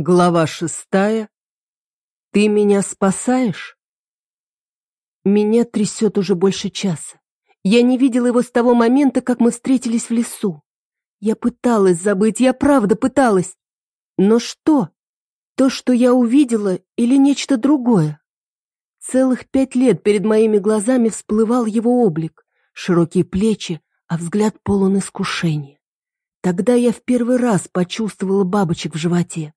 Глава шестая. Ты меня спасаешь? Меня трясет уже больше часа. Я не видела его с того момента, как мы встретились в лесу. Я пыталась забыть, я правда пыталась. Но что? То, что я увидела, или нечто другое? Целых пять лет перед моими глазами всплывал его облик, широкие плечи, а взгляд полон искушения. Тогда я в первый раз почувствовала бабочек в животе.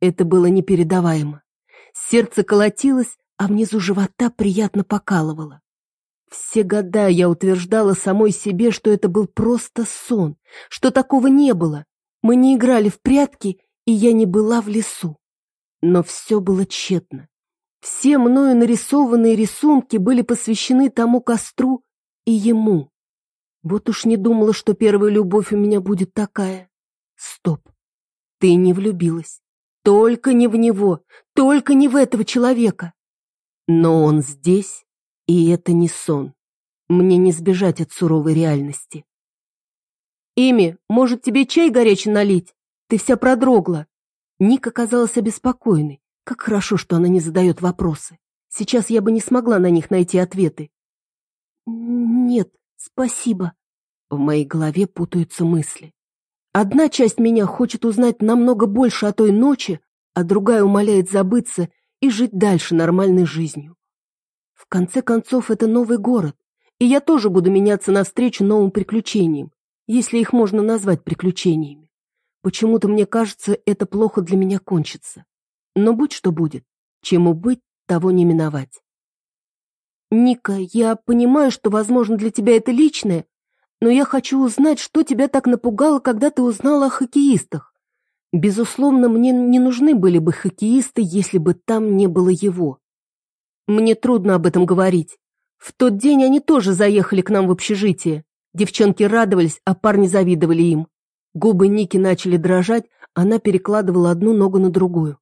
Это было непередаваемо. Сердце колотилось, а внизу живота приятно покалывало. Все года я утверждала самой себе, что это был просто сон, что такого не было. Мы не играли в прятки, и я не была в лесу. Но все было тщетно. Все мною нарисованные рисунки были посвящены тому костру и ему. Вот уж не думала, что первая любовь у меня будет такая. Стоп. Ты не влюбилась. Только не в него, только не в этого человека. Но он здесь, и это не сон. Мне не сбежать от суровой реальности. «Ими, может, тебе чай горячий налить? Ты вся продрогла». Ника казалась обеспокоенной. Как хорошо, что она не задает вопросы. Сейчас я бы не смогла на них найти ответы. «Нет, спасибо». В моей голове путаются мысли. Одна часть меня хочет узнать намного больше о той ночи, а другая умоляет забыться и жить дальше нормальной жизнью. В конце концов, это новый город, и я тоже буду меняться навстречу новым приключениям, если их можно назвать приключениями. Почему-то мне кажется, это плохо для меня кончится. Но будь что будет, чему быть, того не миновать. Ника, я понимаю, что, возможно, для тебя это личное, но я хочу узнать, что тебя так напугало, когда ты узнала о хоккеистах. Безусловно, мне не нужны были бы хоккеисты, если бы там не было его. Мне трудно об этом говорить. В тот день они тоже заехали к нам в общежитие. Девчонки радовались, а парни завидовали им. Губы Ники начали дрожать, она перекладывала одну ногу на другую.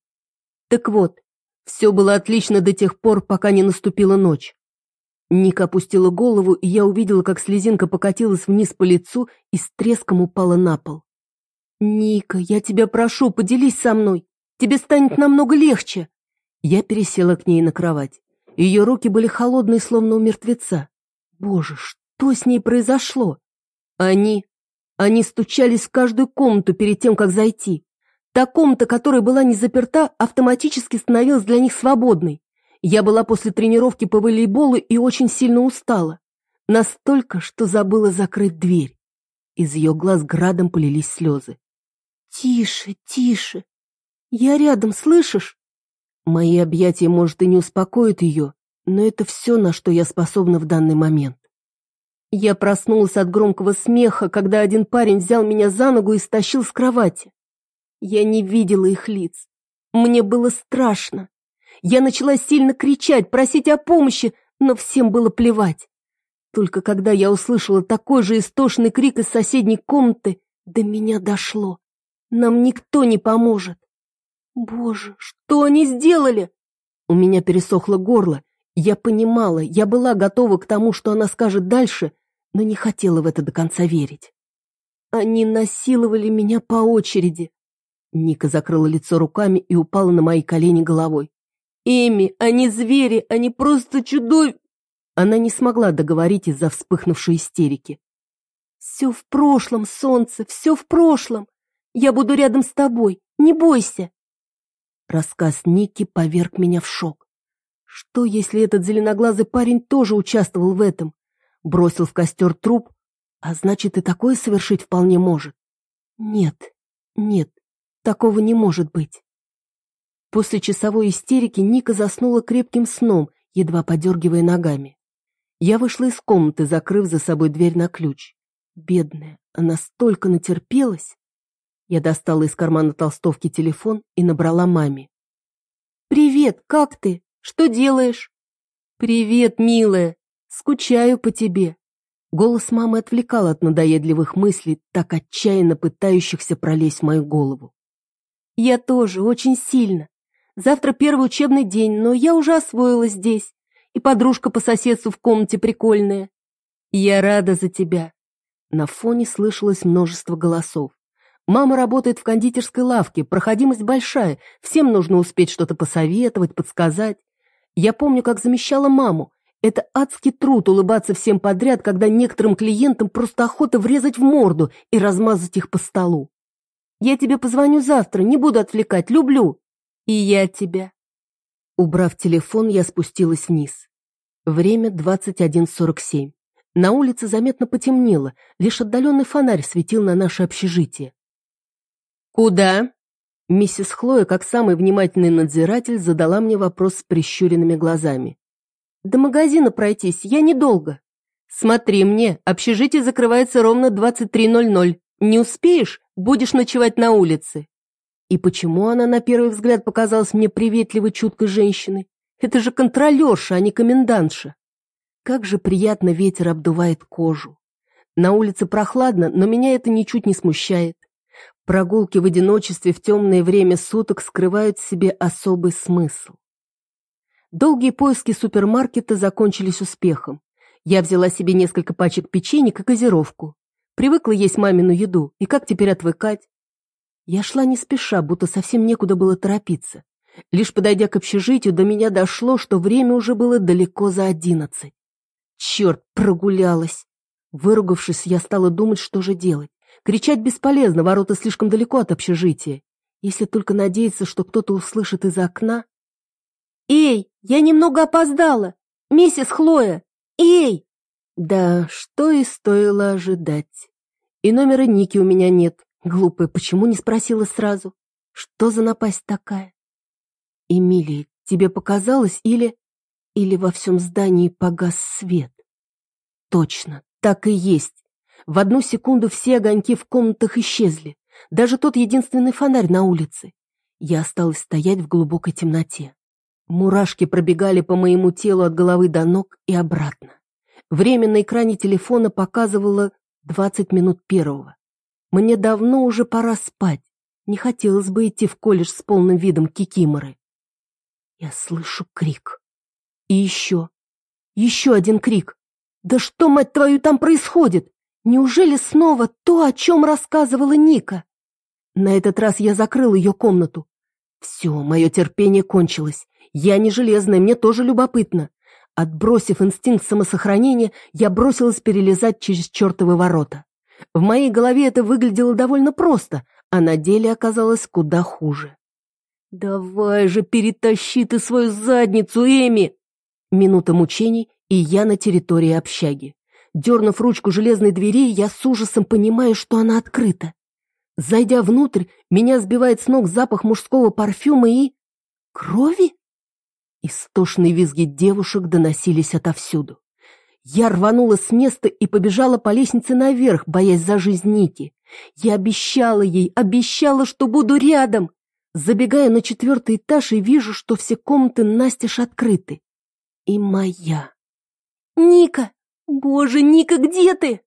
Так вот, все было отлично до тех пор, пока не наступила ночь. Ника опустила голову, и я увидела, как слезинка покатилась вниз по лицу и с треском упала на пол. «Ника, я тебя прошу, поделись со мной. Тебе станет намного легче». Я пересела к ней на кровать. Ее руки были холодные, словно у мертвеца. Боже, что с ней произошло? Они... Они стучались в каждую комнату перед тем, как зайти. Та комната, которая была не заперта, автоматически становилась для них свободной. Я была после тренировки по волейболу и очень сильно устала. Настолько, что забыла закрыть дверь. Из ее глаз градом полились слезы. «Тише, тише. Я рядом, слышишь?» Мои объятия, может, и не успокоят ее, но это все, на что я способна в данный момент. Я проснулась от громкого смеха, когда один парень взял меня за ногу и стащил с кровати. Я не видела их лиц. Мне было страшно. Я начала сильно кричать, просить о помощи, но всем было плевать. Только когда я услышала такой же истошный крик из соседней комнаты, до меня дошло. Нам никто не поможет. Боже, что они сделали? У меня пересохло горло. Я понимала, я была готова к тому, что она скажет дальше, но не хотела в это до конца верить. Они насиловали меня по очереди. Ника закрыла лицо руками и упала на мои колени головой. Эми, они звери, они просто чудов...» Она не смогла договорить из-за вспыхнувшей истерики. «Все в прошлом, солнце, все в прошлом. Я буду рядом с тобой, не бойся». Рассказ Ники поверг меня в шок. Что, если этот зеленоглазый парень тоже участвовал в этом? Бросил в костер труп, а значит и такое совершить вполне может. Нет, нет, такого не может быть. После часовой истерики Ника заснула крепким сном, едва подергивая ногами. Я вышла из комнаты, закрыв за собой дверь на ключ. Бедная, она столько натерпелась. Я достала из кармана толстовки телефон и набрала маме. «Привет, как ты? Что делаешь?» «Привет, милая. Скучаю по тебе». Голос мамы отвлекал от надоедливых мыслей, так отчаянно пытающихся пролезть в мою голову. «Я тоже, очень сильно. Завтра первый учебный день, но я уже освоилась здесь. И подружка по соседству в комнате прикольная. Я рада за тебя. На фоне слышалось множество голосов. Мама работает в кондитерской лавке, проходимость большая, всем нужно успеть что-то посоветовать, подсказать. Я помню, как замещала маму. Это адский труд улыбаться всем подряд, когда некоторым клиентам просто охота врезать в морду и размазать их по столу. Я тебе позвоню завтра, не буду отвлекать, люблю. И я тебя. Убрав телефон, я спустилась вниз. Время 21.47. На улице заметно потемнело, лишь отдаленный фонарь светил на наше общежитие. «Куда?» Миссис Хлоя, как самый внимательный надзиратель, задала мне вопрос с прищуренными глазами. «До магазина пройтись, я недолго». «Смотри мне, общежитие закрывается ровно 23.00. Не успеешь, будешь ночевать на улице». И почему она на первый взгляд показалась мне приветливой, чуткой женщиной? Это же контролерша, а не комендантша. Как же приятно ветер обдувает кожу. На улице прохладно, но меня это ничуть не смущает. Прогулки в одиночестве в темное время суток скрывают в себе особый смысл. Долгие поиски супермаркета закончились успехом. Я взяла себе несколько пачек печенья и газировку. Привыкла есть мамину еду, и как теперь отвыкать? Я шла не спеша, будто совсем некуда было торопиться. Лишь подойдя к общежитию, до меня дошло, что время уже было далеко за одиннадцать. Черт, прогулялась. Выругавшись, я стала думать, что же делать. Кричать бесполезно, ворота слишком далеко от общежития. Если только надеяться, что кто-то услышит из окна. «Эй, я немного опоздала! Миссис Хлоя! Эй!» Да, что и стоило ожидать. И номера Ники у меня нет. Глупая, почему не спросила сразу? Что за напасть такая? Эмилия, тебе показалось или... Или во всем здании погас свет? Точно, так и есть. В одну секунду все огоньки в комнатах исчезли, даже тот единственный фонарь на улице. Я осталась стоять в глубокой темноте. Мурашки пробегали по моему телу от головы до ног и обратно. Время на экране телефона показывало 20 минут первого. Мне давно уже пора спать. Не хотелось бы идти в колледж с полным видом кикиморы. Я слышу крик. И еще. Еще один крик. Да что, мать твою, там происходит? Неужели снова то, о чем рассказывала Ника? На этот раз я закрыл ее комнату. Все, мое терпение кончилось. Я не железная, мне тоже любопытно. Отбросив инстинкт самосохранения, я бросилась перелезать через чертовы ворота. В моей голове это выглядело довольно просто, а на деле оказалось куда хуже. «Давай же перетащи ты свою задницу, Эми!» Минута мучений, и я на территории общаги. Дернув ручку железной двери, я с ужасом понимаю, что она открыта. Зайдя внутрь, меня сбивает с ног запах мужского парфюма и... Крови? Истошные визги девушек доносились отовсюду. Я рванула с места и побежала по лестнице наверх, боясь за жизнь Ники. Я обещала ей, обещала, что буду рядом. Забегая на четвертый этаж и вижу, что все комнаты настежь открыты. И моя. «Ника!» «Боже, Ника, где ты?»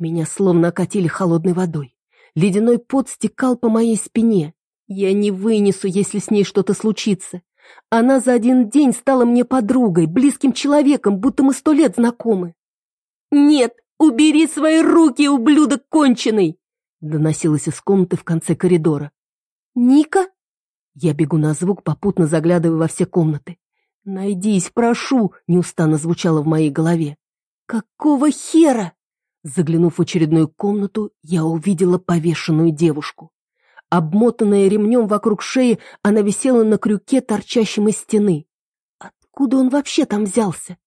Меня словно окатили холодной водой. Ледяной пот стекал по моей спине. Я не вынесу, если с ней что-то случится. Она за один день стала мне подругой, близким человеком, будто мы сто лет знакомы. «Нет, убери свои руки, ублюдок конченый!» доносилось из комнаты в конце коридора. «Ника?» Я бегу на звук, попутно заглядывая во все комнаты. «Найдись, прошу!» — неустанно звучало в моей голове. «Какого хера?» Заглянув в очередную комнату, я увидела повешенную девушку. Обмотанная ремнем вокруг шеи, она висела на крюке, торчащем из стены. Откуда он вообще там взялся?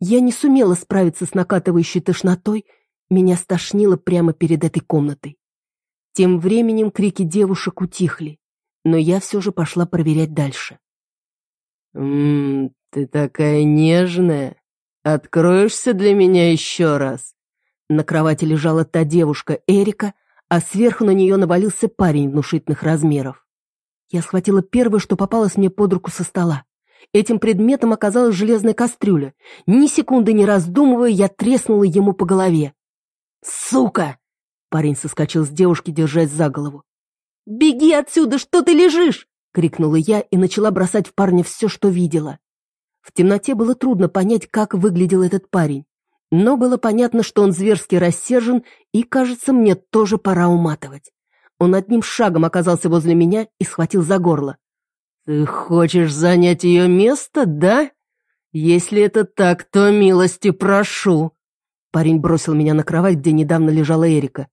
Я не сумела справиться с накатывающей тошнотой, меня стошнило прямо перед этой комнатой. Тем временем крики девушек утихли, но я все же пошла проверять дальше. «Ммм, ты такая нежная!» «Откроешься для меня еще раз?» На кровати лежала та девушка, Эрика, а сверху на нее навалился парень внушительных размеров. Я схватила первое, что попалось мне под руку со стола. Этим предметом оказалась железная кастрюля. Ни секунды не раздумывая, я треснула ему по голове. «Сука!» Парень соскочил с девушки, держась за голову. «Беги отсюда, что ты лежишь?» — крикнула я и начала бросать в парня все, что видела. В темноте было трудно понять, как выглядел этот парень. Но было понятно, что он зверски рассержен, и, кажется, мне тоже пора уматывать. Он одним шагом оказался возле меня и схватил за горло. «Ты хочешь занять ее место, да? Если это так, то милости прошу». Парень бросил меня на кровать, где недавно лежала Эрика.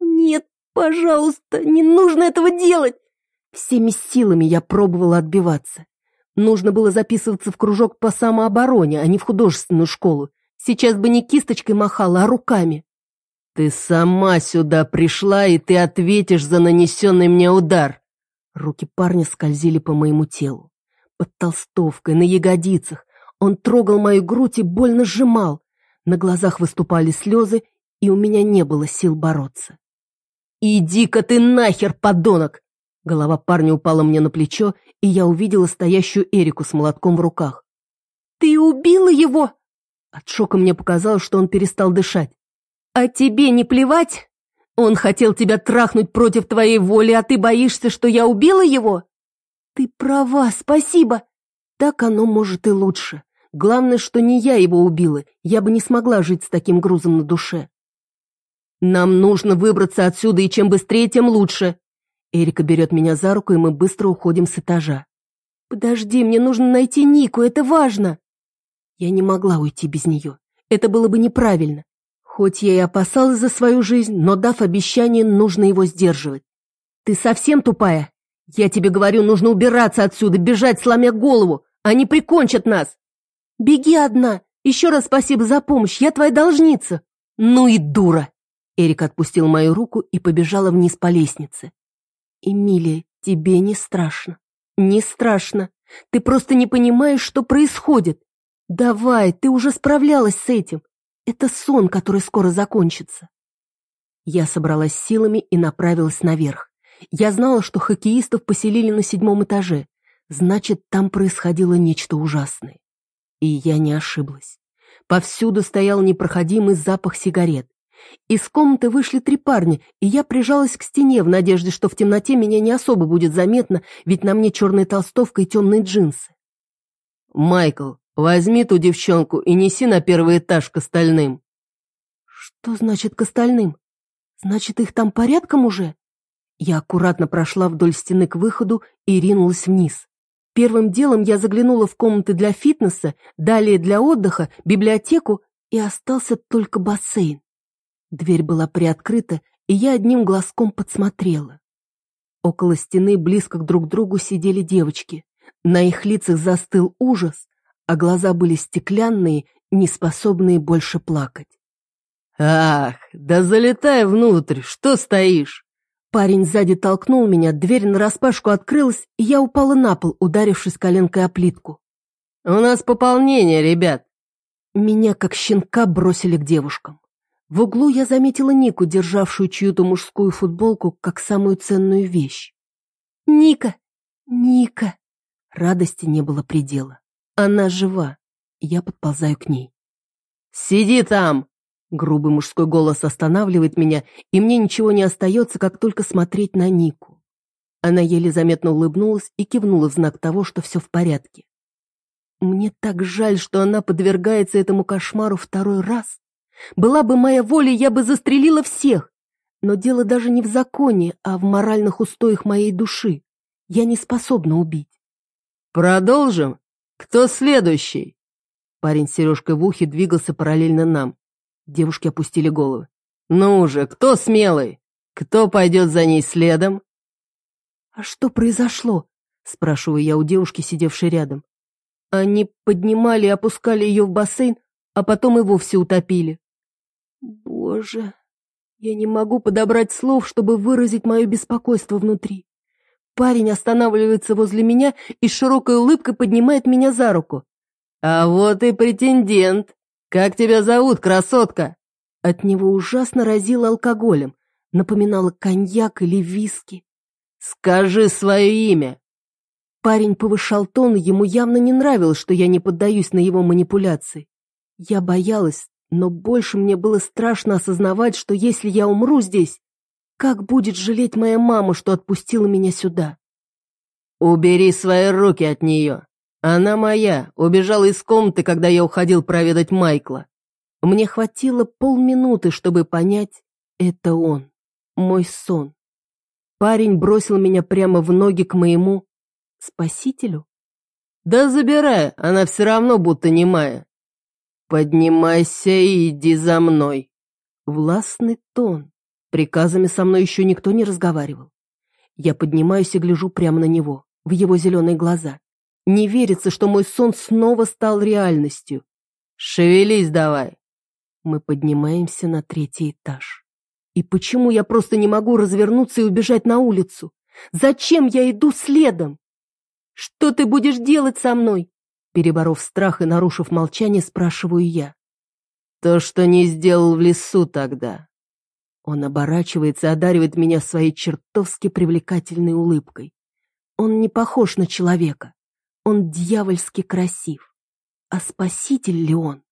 «Нет, пожалуйста, не нужно этого делать!» Всеми силами я пробовала отбиваться. Нужно было записываться в кружок по самообороне, а не в художественную школу. Сейчас бы не кисточкой махала, а руками. «Ты сама сюда пришла, и ты ответишь за нанесенный мне удар!» Руки парня скользили по моему телу. Под толстовкой, на ягодицах. Он трогал мою грудь и больно сжимал. На глазах выступали слезы, и у меня не было сил бороться. «Иди-ка ты нахер, подонок!» Голова парня упала мне на плечо, и я увидела стоящую Эрику с молотком в руках. «Ты убила его?» От шока мне показалось, что он перестал дышать. «А тебе не плевать? Он хотел тебя трахнуть против твоей воли, а ты боишься, что я убила его?» «Ты права, спасибо!» «Так оно может и лучше. Главное, что не я его убила, я бы не смогла жить с таким грузом на душе». «Нам нужно выбраться отсюда, и чем быстрее, тем лучше!» Эрика берет меня за руку, и мы быстро уходим с этажа. «Подожди, мне нужно найти Нику, это важно!» Я не могла уйти без нее. Это было бы неправильно. Хоть я и опасалась за свою жизнь, но, дав обещание, нужно его сдерживать. Ты совсем тупая? Я тебе говорю, нужно убираться отсюда, бежать, сломя голову. Они прикончат нас. Беги одна. Еще раз спасибо за помощь, я твоя должница. Ну и дура. Эрик отпустил мою руку и побежала вниз по лестнице. Эмилия, тебе не страшно. Не страшно. Ты просто не понимаешь, что происходит. Давай, ты уже справлялась с этим. Это сон, который скоро закончится. Я собралась силами и направилась наверх. Я знала, что хоккеистов поселили на седьмом этаже. Значит, там происходило нечто ужасное. И я не ошиблась. Повсюду стоял непроходимый запах сигарет. Из комнаты вышли три парня, и я прижалась к стене в надежде, что в темноте меня не особо будет заметно, ведь на мне черная толстовка и темные джинсы. «Майкл, Возьми ту девчонку и неси на первый этаж к остальным». «Что значит к остальным? Значит, их там порядком уже?» Я аккуратно прошла вдоль стены к выходу и ринулась вниз. Первым делом я заглянула в комнаты для фитнеса, далее для отдыха, библиотеку, и остался только бассейн. Дверь была приоткрыта, и я одним глазком подсмотрела. Около стены близко к друг другу сидели девочки. На их лицах застыл ужас, а глаза были стеклянные, неспособные больше плакать. «Ах, да залетай внутрь, что стоишь?» Парень сзади толкнул меня, дверь нараспашку открылась, и я упала на пол, ударившись коленкой о плитку. «У нас пополнение, ребят!» Меня, как щенка, бросили к девушкам. В углу я заметила Нику, державшую чью-то мужскую футболку, как самую ценную вещь. «Ника! Ника!» Радости не было предела. Она жива. Я подползаю к ней. «Сиди там!» Грубый мужской голос останавливает меня, и мне ничего не остается, как только смотреть на Нику. Она еле заметно улыбнулась и кивнула в знак того, что все в порядке. Мне так жаль, что она подвергается этому кошмару второй раз. Была бы моя воля, я бы застрелила всех. Но дело даже не в законе, а в моральных устоях моей души. Я не способна убить. «Продолжим?» «Кто следующий?» Парень с сережкой в ухе двигался параллельно нам. Девушки опустили головы. «Ну же, кто смелый? Кто пойдет за ней следом?» «А что произошло?» Спрашиваю я у девушки, сидевшей рядом. Они поднимали и опускали ее в бассейн, а потом и вовсе утопили. Боже, я не могу подобрать слов, чтобы выразить мое беспокойство внутри. Парень останавливается возле меня и с широкой улыбкой поднимает меня за руку. «А вот и претендент! Как тебя зовут, красотка?» От него ужасно разило алкоголем, напоминало коньяк или виски. «Скажи свое имя!» Парень повышал тон, ему явно не нравилось, что я не поддаюсь на его манипуляции. Я боялась, но больше мне было страшно осознавать, что если я умру здесь, как будет жалеть моя мама, что отпустила меня сюда? Убери свои руки от нее. Она моя, убежала из комнаты, когда я уходил проведать Майкла. Мне хватило полминуты, чтобы понять, это он, мой сон. Парень бросил меня прямо в ноги к моему спасителю. Да забирай, она все равно будто немая. Поднимайся и иди за мной. Властный тон. Приказами со мной еще никто не разговаривал. Я поднимаюсь и гляжу прямо на него, в его зеленые глаза. Не верится, что мой сон снова стал реальностью. Шевелись давай. Мы поднимаемся на третий этаж. И почему я просто не могу развернуться и убежать на улицу? Зачем я иду следом? Что ты будешь делать со мной? Переборов страх и нарушив молчание, спрашиваю я. То, что не сделал в лесу тогда. Он оборачивается и одаривает меня своей чертовски привлекательной улыбкой. Он не похож на человека. Он дьявольски красив. А спаситель ли он?